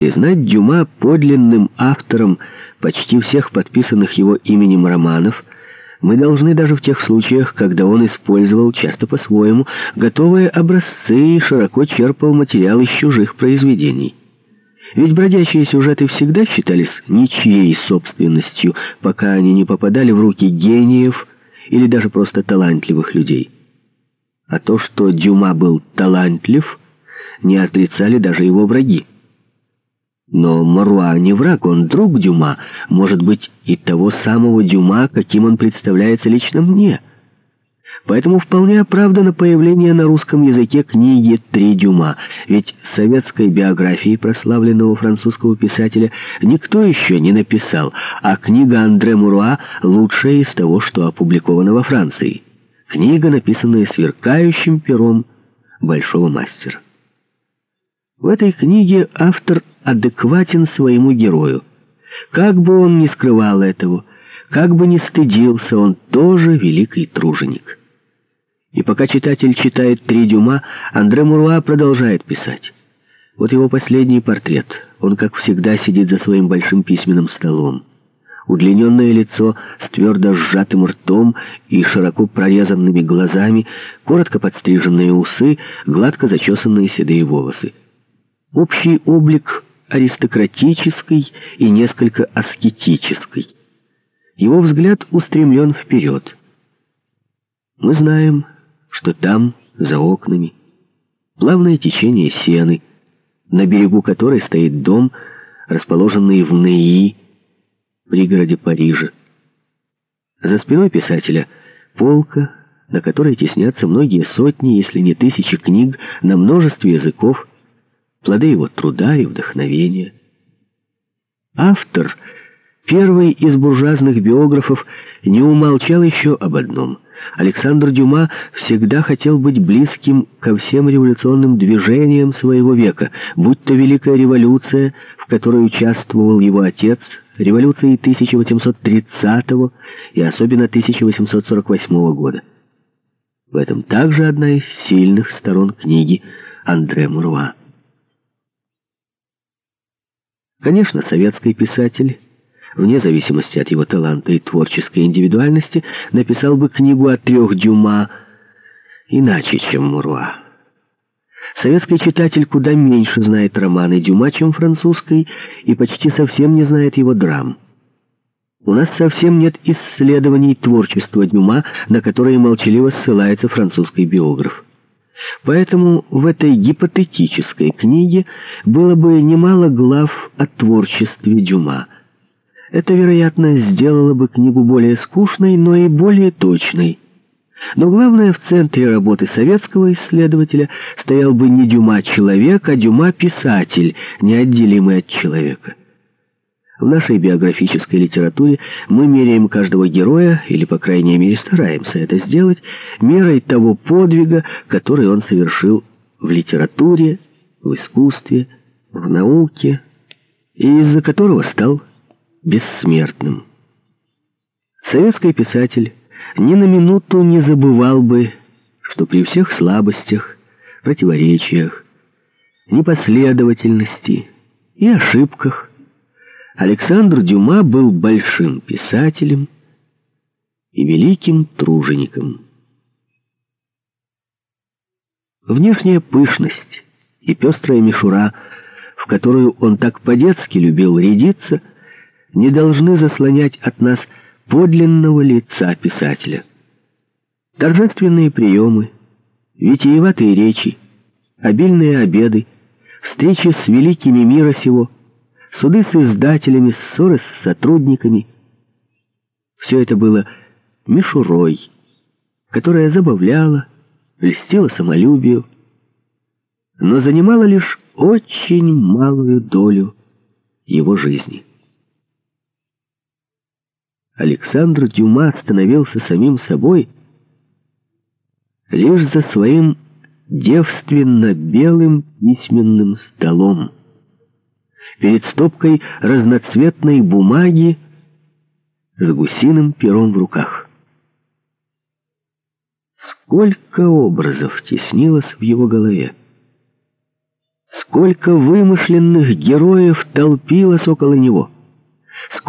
Признать Дюма подлинным автором почти всех подписанных его именем романов мы должны даже в тех случаях, когда он использовал, часто по-своему, готовые образцы и широко черпал материал из чужих произведений. Ведь бродячие сюжеты всегда считались ничьей собственностью, пока они не попадали в руки гениев или даже просто талантливых людей. А то, что Дюма был талантлив, не отрицали даже его враги. Но Маруа не враг, он друг Дюма, может быть, и того самого Дюма, каким он представляется лично мне. Поэтому вполне оправдано появление на русском языке книги «Три Дюма», ведь советской биографии прославленного французского писателя никто еще не написал, а книга Андре Муруа лучшая из того, что опубликовано во Франции. Книга, написанная сверкающим пером большого мастера. В этой книге автор адекватен своему герою. Как бы он ни скрывал этого, как бы ни стыдился, он тоже великий труженик. И пока читатель читает «Три дюма», Андре Муруа продолжает писать. Вот его последний портрет. Он, как всегда, сидит за своим большим письменным столом. Удлиненное лицо с твердо сжатым ртом и широко прорезанными глазами, коротко подстриженные усы, гладко зачесанные седые волосы. Общий облик аристократический и несколько аскетический. Его взгляд устремлен вперед. Мы знаем, что там, за окнами, плавное течение сены, на берегу которой стоит дом, расположенный в Неи, пригороде Парижа. За спиной писателя полка, на которой теснятся многие сотни, если не тысячи книг на множестве языков, плоды его труда и вдохновения. Автор, первый из буржуазных биографов, не умолчал еще об одном. Александр Дюма всегда хотел быть близким ко всем революционным движениям своего века, будь то Великая революция, в которой участвовал его отец, революции 1830 и особенно 1848 года. В этом также одна из сильных сторон книги Андре Муруа. Конечно, советский писатель, вне зависимости от его таланта и творческой индивидуальности, написал бы книгу о трех Дюма иначе, чем Муруа. Советский читатель куда меньше знает романы Дюма, чем французский, и почти совсем не знает его драм. У нас совсем нет исследований творчества Дюма, на которые молчаливо ссылается французский биограф. Поэтому в этой гипотетической книге было бы немало глав о творчестве Дюма. Это, вероятно, сделало бы книгу более скучной, но и более точной. Но главное, в центре работы советского исследователя стоял бы не Дюма-человек, а Дюма-писатель, неотделимый от человека. В нашей биографической литературе мы меряем каждого героя, или, по крайней мере, стараемся это сделать, мерой того подвига, который он совершил в литературе, в искусстве, в науке, и из-за которого стал бессмертным. Советский писатель ни на минуту не забывал бы, что при всех слабостях, противоречиях, непоследовательности и ошибках Александр Дюма был большим писателем и великим тружеником. Внешняя пышность и пестрая мишура, в которую он так по-детски любил рядиться, не должны заслонять от нас подлинного лица писателя. Торжественные приемы, витиеватые речи, обильные обеды, встречи с великими мира сего — суды с издателями, ссоры с сотрудниками. Все это было мишурой, которая забавляла, льстила самолюбию, но занимала лишь очень малую долю его жизни. Александр Дюма становился самим собой лишь за своим девственно-белым письменным столом перед стопкой разноцветной бумаги с гусиным пером в руках. Сколько образов теснилось в его голове! Сколько вымышленных героев толпилось около него!